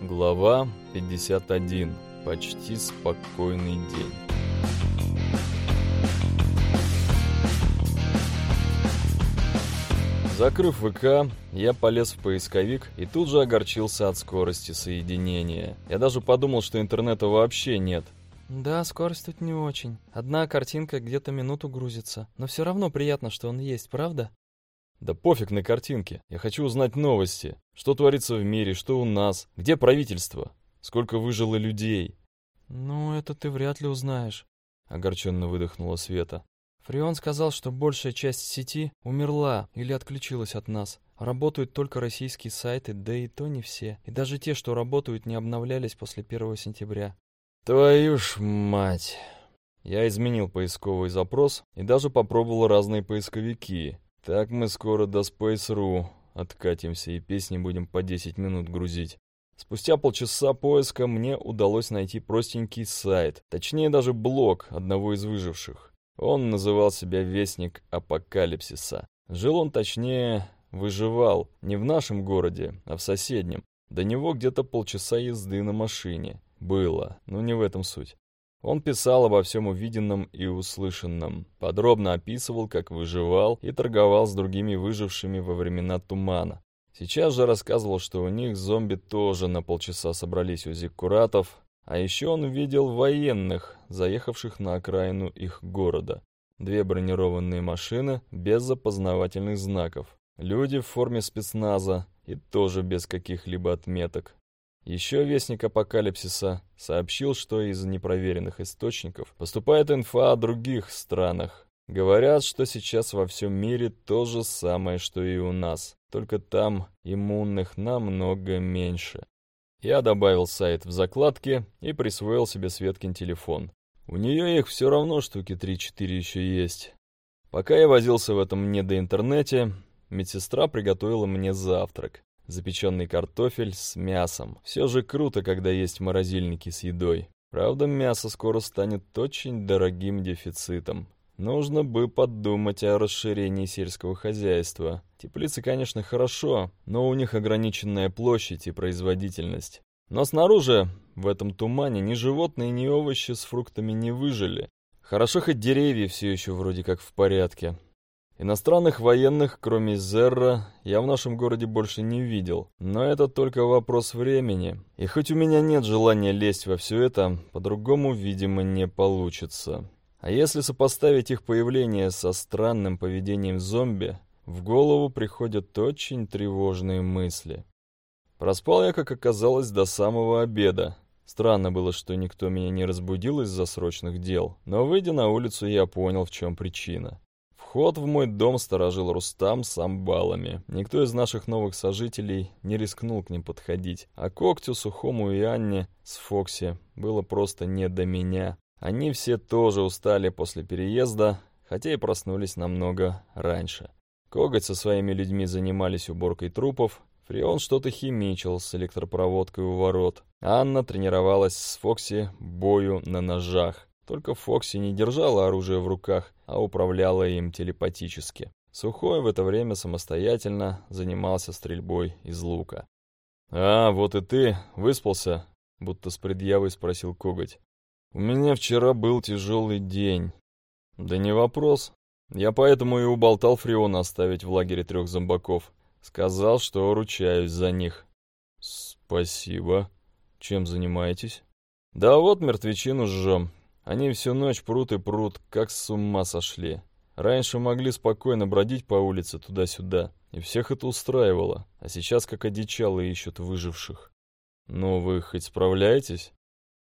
Глава 51. Почти спокойный день. Закрыв ВК, я полез в поисковик и тут же огорчился от скорости соединения. Я даже подумал, что интернета вообще нет. Да, скорость тут не очень. Одна картинка где-то минуту грузится. Но все равно приятно, что он есть, правда? Да пофиг на картинки. Я хочу узнать новости. Что творится в мире, что у нас, где правительство, сколько выжило людей. Ну, это ты вряд ли узнаешь. Огорченно выдохнула Света. Фреон сказал, что большая часть сети умерла или отключилась от нас. Работают только российские сайты, да и то не все. И даже те, что работают, не обновлялись после 1 сентября. Твою ж мать. Я изменил поисковый запрос и даже попробовал разные поисковики. Так мы скоро до Space.ru откатимся и песни будем по 10 минут грузить. Спустя полчаса поиска мне удалось найти простенький сайт, точнее даже блог одного из выживших. Он называл себя Вестник Апокалипсиса. Жил он, точнее, выживал не в нашем городе, а в соседнем. До него где-то полчаса езды на машине. Было, но не в этом суть. Он писал обо всем увиденном и услышанном, подробно описывал, как выживал и торговал с другими выжившими во времена тумана. Сейчас же рассказывал, что у них зомби тоже на полчаса собрались у зиккуратов, а еще он видел военных, заехавших на окраину их города. Две бронированные машины без опознавательных знаков. Люди в форме спецназа и тоже без каких-либо отметок. Еще Вестник Апокалипсиса сообщил, что из непроверенных источников поступает инфа о других странах. Говорят, что сейчас во всем мире то же самое, что и у нас, только там иммунных намного меньше. Я добавил сайт в закладки и присвоил себе Светкин телефон. У нее их все равно штуки 3-4 еще есть. Пока я возился в этом недоинтернете, медсестра приготовила мне завтрак запеченный картофель с мясом. Все же круто, когда есть морозильники с едой. Правда, мясо скоро станет очень дорогим дефицитом. Нужно бы подумать о расширении сельского хозяйства. Теплицы, конечно, хорошо, но у них ограниченная площадь и производительность. Но снаружи, в этом тумане, ни животные, ни овощи с фруктами не выжили. Хорошо, хоть деревья все еще вроде как в порядке. Иностранных военных, кроме Зерра, я в нашем городе больше не видел. Но это только вопрос времени. И хоть у меня нет желания лезть во все это, по-другому, видимо, не получится. А если сопоставить их появление со странным поведением зомби, в голову приходят очень тревожные мысли. Проспал я, как оказалось, до самого обеда. Странно было, что никто меня не разбудил из-за срочных дел, но, выйдя на улицу, я понял, в чем причина. Вход в мой дом сторожил Рустам с амбалами. Никто из наших новых сожителей не рискнул к ним подходить. А Когтю, Сухому и Анне с Фокси было просто не до меня. Они все тоже устали после переезда, хотя и проснулись намного раньше. Коготь со своими людьми занимались уборкой трупов, Фреон что-то химичил с электропроводкой у ворот. Анна тренировалась с Фокси бою на ножах. Только Фокси не держала оружие в руках, а управляла им телепатически. Сухой в это время самостоятельно занимался стрельбой из лука. «А, вот и ты, выспался?» — будто с предъявой спросил Коготь. «У меня вчера был тяжелый день». «Да не вопрос. Я поэтому и уболтал Фриона оставить в лагере трех зомбаков. Сказал, что ручаюсь за них». «Спасибо. Чем занимаетесь?» «Да вот мертвечину жжем. Они всю ночь прут и прут, как с ума сошли. Раньше могли спокойно бродить по улице туда-сюда, и всех это устраивало, а сейчас как одичало ищут выживших. Ну, вы хоть справляетесь?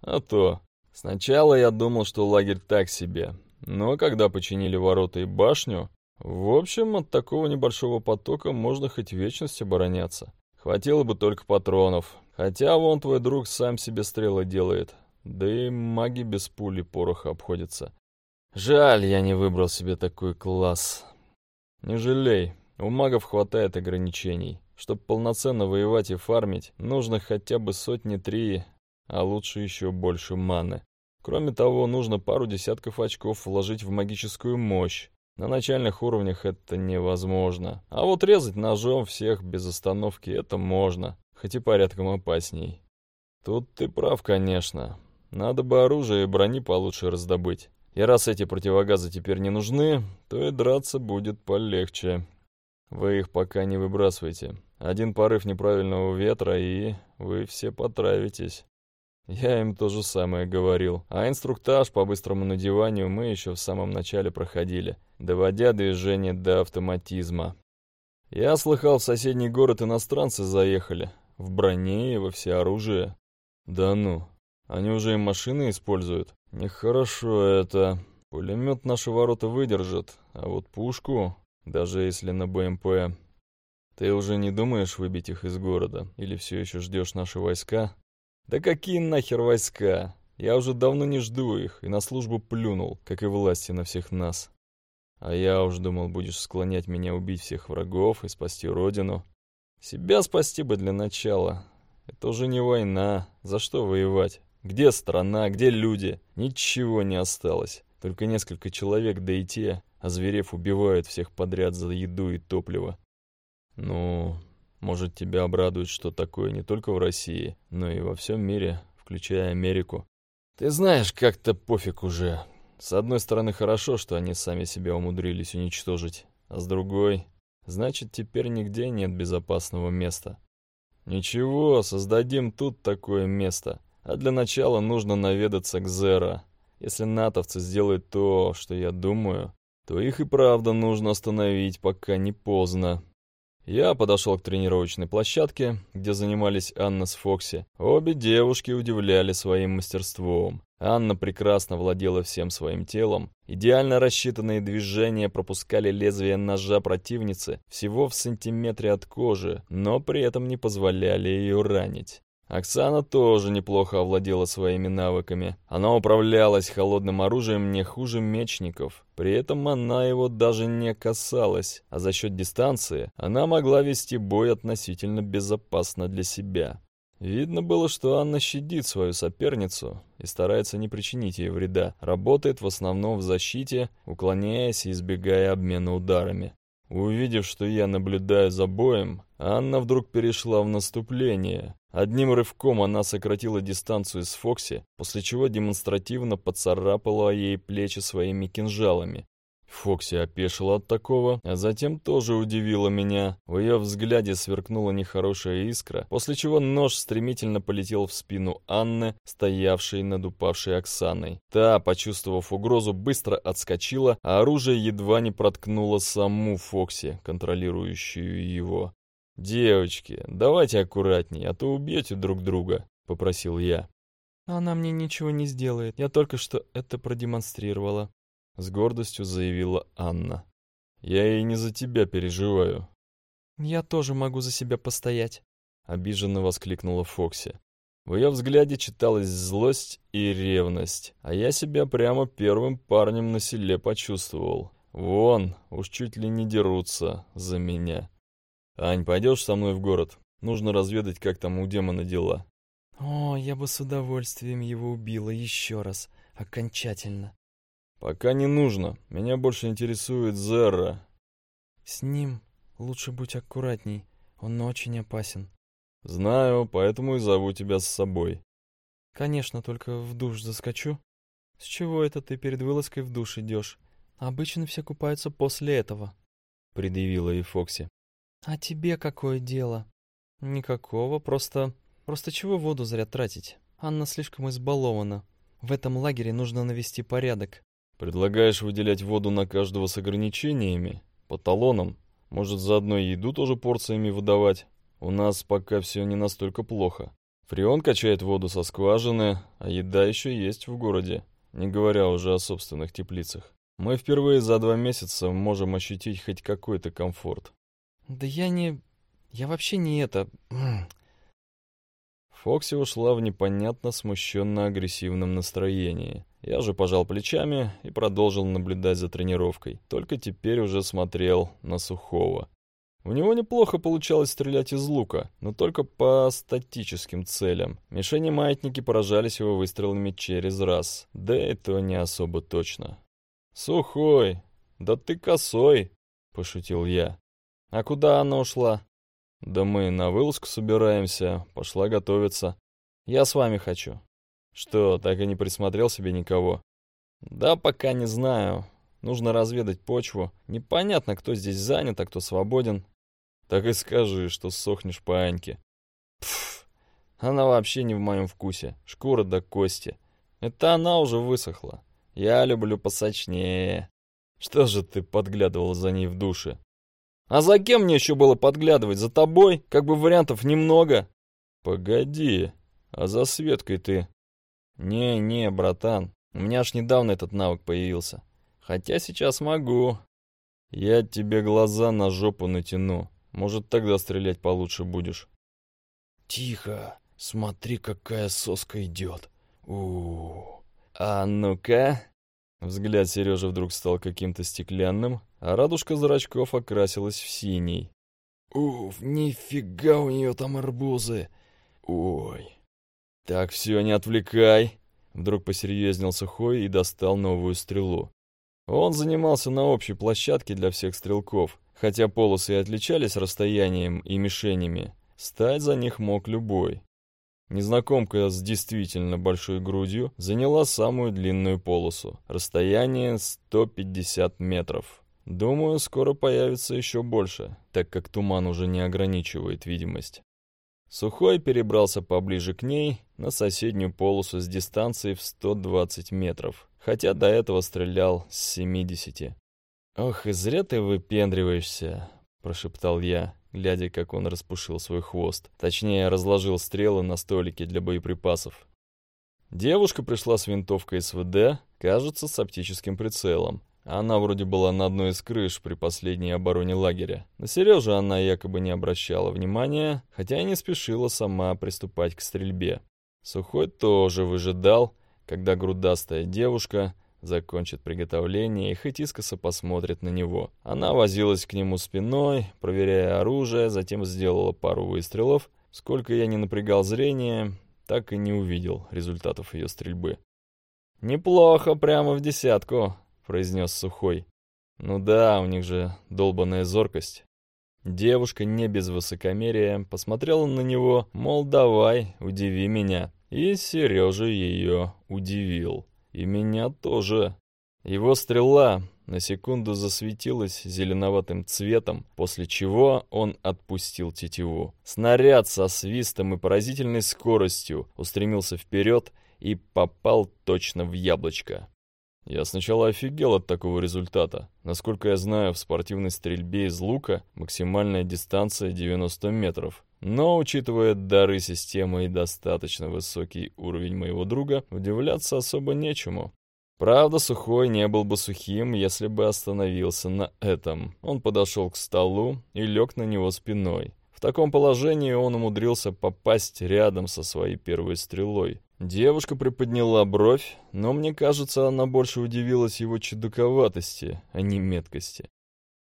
А то. Сначала я думал, что лагерь так себе, но когда починили ворота и башню, в общем, от такого небольшого потока можно хоть вечность обороняться. Хватило бы только патронов. Хотя вон твой друг сам себе стрелы делает, да и маги без пули пороха обходятся. Жаль, я не выбрал себе такой класс. Не жалей, у магов хватает ограничений. Чтобы полноценно воевать и фармить, нужно хотя бы сотни-три, а лучше еще больше маны. Кроме того, нужно пару десятков очков вложить в магическую мощь. На начальных уровнях это невозможно. А вот резать ножом всех без остановки это можно, хоть и порядком опасней. Тут ты прав, конечно. Надо бы оружие и брони получше раздобыть. И раз эти противогазы теперь не нужны, то и драться будет полегче. Вы их пока не выбрасывайте. Один порыв неправильного ветра, и вы все потравитесь. Я им то же самое говорил. А инструктаж по быстрому надеванию мы еще в самом начале проходили, доводя движение до автоматизма. Я слыхал, в соседний город иностранцы заехали. В броне и во всеоружие. Да ну, они уже и машины используют. Нехорошо это. Пулемет наши ворота выдержит, а вот пушку, даже если на БМП... Ты уже не думаешь выбить их из города? Или все еще ждешь наши войска? Да какие нахер войска? Я уже давно не жду их и на службу плюнул, как и власти на всех нас. А я уж думал, будешь склонять меня убить всех врагов и спасти родину. Себя спасти бы для начала. Это уже не война. За что воевать? Где страна, где люди? Ничего не осталось. Только несколько человек, да и те, озверев, убивают всех подряд за еду и топливо. Ну, может, тебя обрадует, что такое не только в России, но и во всем мире, включая Америку. Ты знаешь, как-то пофиг уже. С одной стороны, хорошо, что они сами себя умудрились уничтожить, а с другой, значит, теперь нигде нет безопасного места. Ничего, создадим тут такое место. А для начала нужно наведаться к Зера. Если натовцы сделают то, что я думаю, то их и правда нужно остановить, пока не поздно. Я подошел к тренировочной площадке, где занимались Анна с Фокси. Обе девушки удивляли своим мастерством. Анна прекрасно владела всем своим телом. Идеально рассчитанные движения пропускали лезвие ножа противницы всего в сантиметре от кожи, но при этом не позволяли ее ранить. Оксана тоже неплохо овладела своими навыками. Она управлялась холодным оружием не хуже мечников. При этом она его даже не касалась, а за счет дистанции она могла вести бой относительно безопасно для себя. Видно было, что Анна щадит свою соперницу и старается не причинить ей вреда. Работает в основном в защите, уклоняясь и избегая обмена ударами. Увидев, что я наблюдаю за боем, Анна вдруг перешла в наступление. Одним рывком она сократила дистанцию с Фокси, после чего демонстративно поцарапала ей плечи своими кинжалами. Фокси опешила от такого, а затем тоже удивила меня. В ее взгляде сверкнула нехорошая искра, после чего нож стремительно полетел в спину Анны, стоявшей над упавшей Оксаной. Та, почувствовав угрозу, быстро отскочила, а оружие едва не проткнуло саму Фокси, контролирующую его. «Девочки, давайте аккуратней, а то убьете друг друга», — попросил я. «Она мне ничего не сделает, я только что это продемонстрировала», — с гордостью заявила Анна. «Я и не за тебя переживаю». «Я тоже могу за себя постоять», — обиженно воскликнула Фокси. В ее взгляде читалась злость и ревность, а я себя прямо первым парнем на селе почувствовал. Вон, уж чуть ли не дерутся за меня. «Ань, пойдешь со мной в город? Нужно разведать, как там у демона дела». «О, я бы с удовольствием его убила еще раз, окончательно». «Пока не нужно. Меня больше интересует Зерра». «С ним лучше быть аккуратней. Он очень опасен». «Знаю, поэтому и зову тебя с собой». «Конечно, только в душ заскочу». «С чего это ты перед вылазкой в душ идешь? Обычно все купаются после этого», — предъявила ей Фокси. «А тебе какое дело?» «Никакого, просто... Просто чего воду зря тратить? Анна слишком избалована. В этом лагере нужно навести порядок. Предлагаешь выделять воду на каждого с ограничениями? По талонам? Может, заодно и еду тоже порциями выдавать? У нас пока все не настолько плохо. Фреон качает воду со скважины, а еда еще есть в городе, не говоря уже о собственных теплицах. Мы впервые за два месяца можем ощутить хоть какой-то комфорт. Да я не... Я вообще не это... Фокси ушла в непонятно смущенно-агрессивном настроении. Я же пожал плечами и продолжил наблюдать за тренировкой. Только теперь уже смотрел на Сухого. У него неплохо получалось стрелять из лука, но только по статическим целям. Мишени-маятники поражались его выстрелами через раз, да и то не особо точно. «Сухой! Да ты косой!» — пошутил я. «А куда она ушла?» «Да мы на вылазку собираемся, пошла готовиться». Я с вами хочу. Что, так и не присмотрел себе никого? Да, пока не знаю. Нужно разведать почву. Непонятно, кто здесь занят, а кто свободен. Так и скажи, что сохнешь по Аньке. Пф, она вообще не в моем вкусе. Шкура до кости. Это она уже высохла. Я люблю посочнее. Что же ты подглядывал за ней в душе? А за кем мне еще было подглядывать? За тобой? Как бы вариантов немного. Погоди, а за Светкой ты? Не-не, братан, у меня аж недавно этот навык появился. Хотя сейчас могу. Я тебе глаза на жопу натяну. Может, тогда стрелять получше будешь. Тихо, смотри, какая соска идет. у А ну-ка. Взгляд Сережи вдруг стал каким-то стеклянным, а радужка зрачков окрасилась в синий. Уф, нифига у нее там арбузы. Ой. Так, все, не отвлекай. Вдруг посерьезнел Сухой и достал новую стрелу. Он занимался на общей площадке для всех стрелков, хотя полосы и отличались расстоянием и мишенями. Стать за них мог любой. Незнакомка с действительно большой грудью заняла самую длинную полосу. Расстояние 150 метров. Думаю, скоро появится еще больше, так как туман уже не ограничивает видимость. Сухой перебрался поближе к ней на соседнюю полосу с дистанцией в 120 метров, хотя до этого стрелял с 70. «Ох, и зря ты выпендриваешься», — прошептал я, глядя, как он распушил свой хвост. Точнее, разложил стрелы на столике для боеприпасов. Девушка пришла с винтовкой СВД, кажется, с оптическим прицелом. Она вроде была на одной из крыш при последней обороне лагеря. На Сережу она якобы не обращала внимания, хотя и не спешила сама приступать к стрельбе. Сухой тоже выжидал, когда грудастая девушка закончит приготовление и хоть искоса посмотрит на него. Она возилась к нему спиной, проверяя оружие, затем сделала пару выстрелов. Сколько я не напрягал зрение, так и не увидел результатов ее стрельбы. «Неплохо, прямо в десятку», — произнес Сухой. «Ну да, у них же долбанная зоркость». Девушка не без высокомерия посмотрела на него, мол, давай, удиви меня. И Сережа ее удивил. И меня тоже. Его стрела на секунду засветилась зеленоватым цветом, после чего он отпустил тетиву. Снаряд со свистом и поразительной скоростью устремился вперед и попал точно в яблочко. Я сначала офигел от такого результата. Насколько я знаю, в спортивной стрельбе из лука максимальная дистанция 90 метров. Но, учитывая дары системы и достаточно высокий уровень моего друга, удивляться особо нечему. Правда, Сухой не был бы сухим, если бы остановился на этом. Он подошел к столу и лег на него спиной. В таком положении он умудрился попасть рядом со своей первой стрелой. Девушка приподняла бровь, но мне кажется, она больше удивилась его чудаковатости, а не меткости.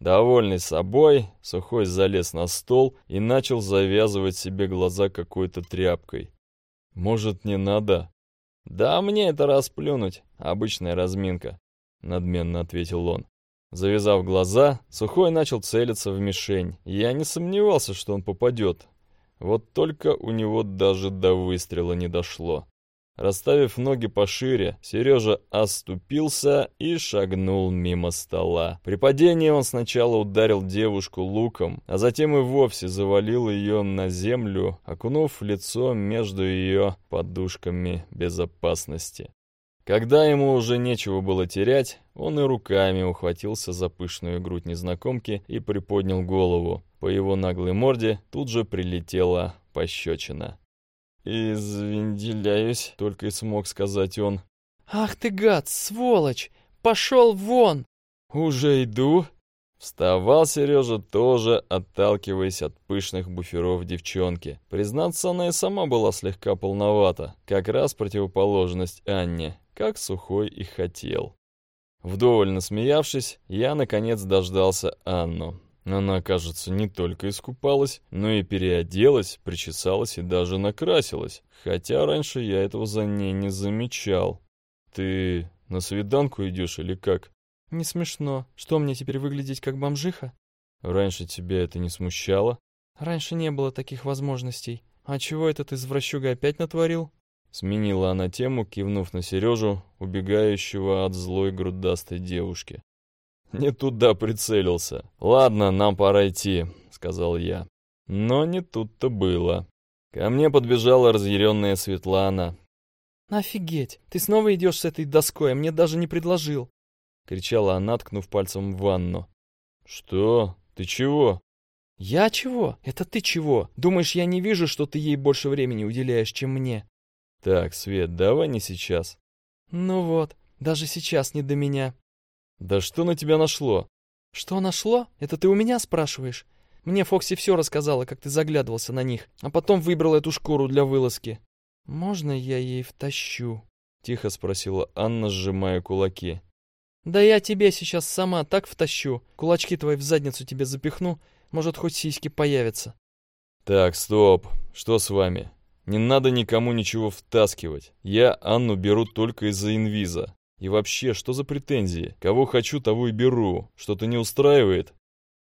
Довольный собой, Сухой залез на стол и начал завязывать себе глаза какой-то тряпкой. «Может, не надо?» «Да мне это расплюнуть, обычная разминка», — надменно ответил он. Завязав глаза, Сухой начал целиться в мишень. Я не сомневался, что он попадет. Вот только у него даже до выстрела не дошло. Расставив ноги пошире, Сережа оступился и шагнул мимо стола. При падении он сначала ударил девушку луком, а затем и вовсе завалил ее на землю, окунув лицо между ее подушками безопасности. Когда ему уже нечего было терять, он и руками ухватился за пышную грудь незнакомки и приподнял голову. По его наглой морде тут же прилетела пощечина. «Извиняюсь», — только и смог сказать он. «Ах ты гад, сволочь! Пошел вон!» «Уже иду!» Вставал Сережа тоже, отталкиваясь от пышных буферов девчонки. Признаться, она и сама была слегка полновата, как раз противоположность Анне, как Сухой и хотел. Вдоволь насмеявшись, я, наконец, дождался Анну. Она, кажется, не только искупалась, но и переоделась, причесалась и даже накрасилась. Хотя раньше я этого за ней не замечал. Ты на свиданку идешь или как? Не смешно. Что, мне теперь выглядеть как бомжиха? Раньше тебя это не смущало? Раньше не было таких возможностей. «А чего этот извращуга опять натворил?» Сменила она тему, кивнув на Сережу, убегающего от злой грудастой девушки. «Не туда прицелился. Ладно, нам пора идти», — сказал я. Но не тут-то было. Ко мне подбежала разъяренная Светлана. «Офигеть! Ты снова идешь с этой доской, а мне даже не предложил!» — кричала она, ткнув пальцем в ванну. «Что? Ты чего?» «Я чего? Это ты чего? Думаешь, я не вижу, что ты ей больше времени уделяешь, чем мне?» «Так, Свет, давай не сейчас». «Ну вот, даже сейчас не до меня». «Да что на тебя нашло?» «Что нашло? Это ты у меня спрашиваешь? Мне Фокси все рассказала, как ты заглядывался на них, а потом выбрал эту шкуру для вылазки. Можно я ей втащу?» Тихо спросила Анна, сжимая кулаки. «Да я тебе сейчас сама так втащу. Кулачки твои в задницу тебе запихну. Может, хоть сиськи появятся». «Так, стоп. Что с вами? Не надо никому ничего втаскивать. Я Анну беру только из-за инвиза. И вообще, что за претензии? Кого хочу, того и беру. Что-то не устраивает?»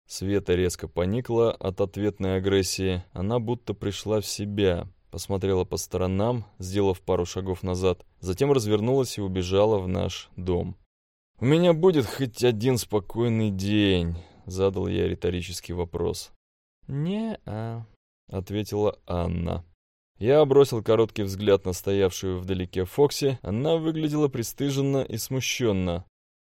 Света резко поникла от ответной агрессии. Она будто пришла в себя, посмотрела по сторонам, сделав пару шагов назад, затем развернулась и убежала в наш дом. «У меня будет хоть один спокойный день», — задал я риторический вопрос. «Не-а», — ответила Анна. Я бросил короткий взгляд на стоявшую вдалеке Фокси. Она выглядела пристыженно и смущенно.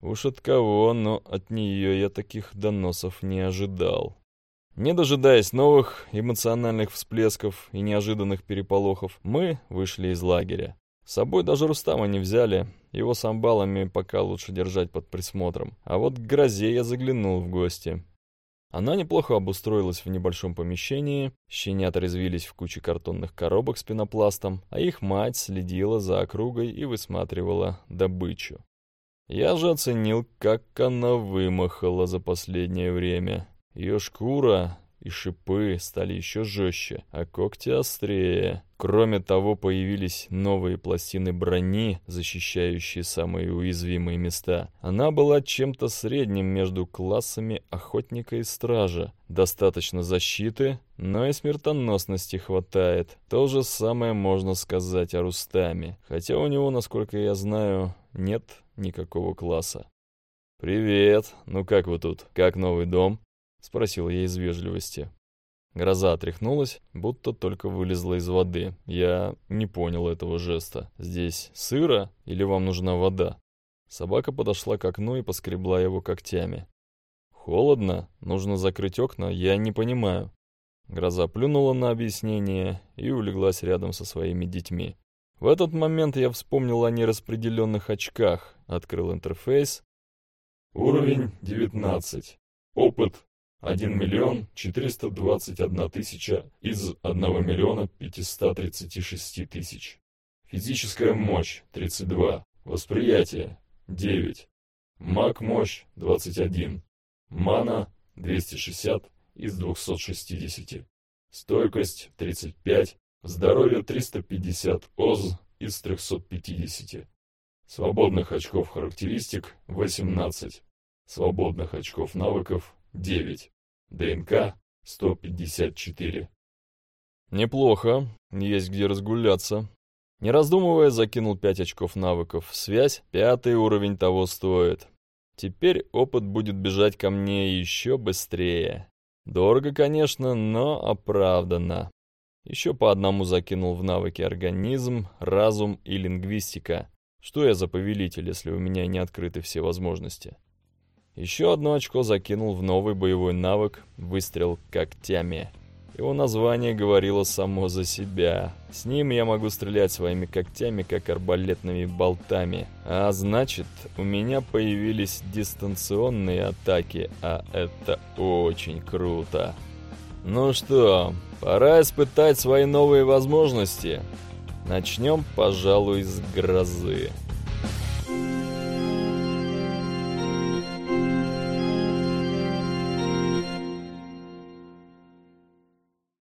Уж от кого, но от нее я таких доносов не ожидал. Не дожидаясь новых эмоциональных всплесков и неожиданных переполохов, мы вышли из лагеря. С собой даже Рустама не взяли, его с амбалами пока лучше держать под присмотром. А вот к грозе я заглянул в гости. Она неплохо обустроилась в небольшом помещении, щенята резвились в куче картонных коробок с пенопластом, а их мать следила за округой и высматривала добычу. Я же оценил, как она вымахала за последнее время. Ее шкура и шипы стали еще жестче, а когти острее. Кроме того, появились новые пластины брони, защищающие самые уязвимые места. Она была чем-то средним между классами охотника и стража. Достаточно защиты, но и смертоносности хватает. То же самое можно сказать о Рустаме. Хотя у него, насколько я знаю, нет никакого класса. «Привет! Ну как вы тут? Как новый дом?» — спросил я из вежливости. Гроза отряхнулась, будто только вылезла из воды. Я не понял этого жеста. «Здесь сыро или вам нужна вода?» Собака подошла к окну и поскребла его когтями. «Холодно? Нужно закрыть окна? Я не понимаю». Гроза плюнула на объяснение и улеглась рядом со своими детьми. В этот момент я вспомнил о нераспределенных очках, открыл интерфейс. Уровень 19. Опыт 1 миллион 421 тысяча из 1 миллиона 536 тысяч. Физическая мощь 32. Восприятие 9. Маг мощь 21. Мана 260 из 260. Стойкость 35. Здоровье 350 ОЗ из 350. Свободных очков характеристик 18. Свободных очков навыков 9. ДНК 154. Неплохо, есть где разгуляться. Не раздумывая, закинул 5 очков навыков. Связь, пятый уровень того стоит. Теперь опыт будет бежать ко мне еще быстрее. Дорого, конечно, но оправданно. Еще по одному закинул в навыки организм, разум и лингвистика. Что я за повелитель, если у меня не открыты все возможности? Еще одно очко закинул в новый боевой навык «Выстрел когтями». Его название говорило само за себя. С ним я могу стрелять своими когтями, как арбалетными болтами. А значит, у меня появились дистанционные атаки, а это очень круто. Ну что, пора испытать свои новые возможности. Начнем, пожалуй, с грозы.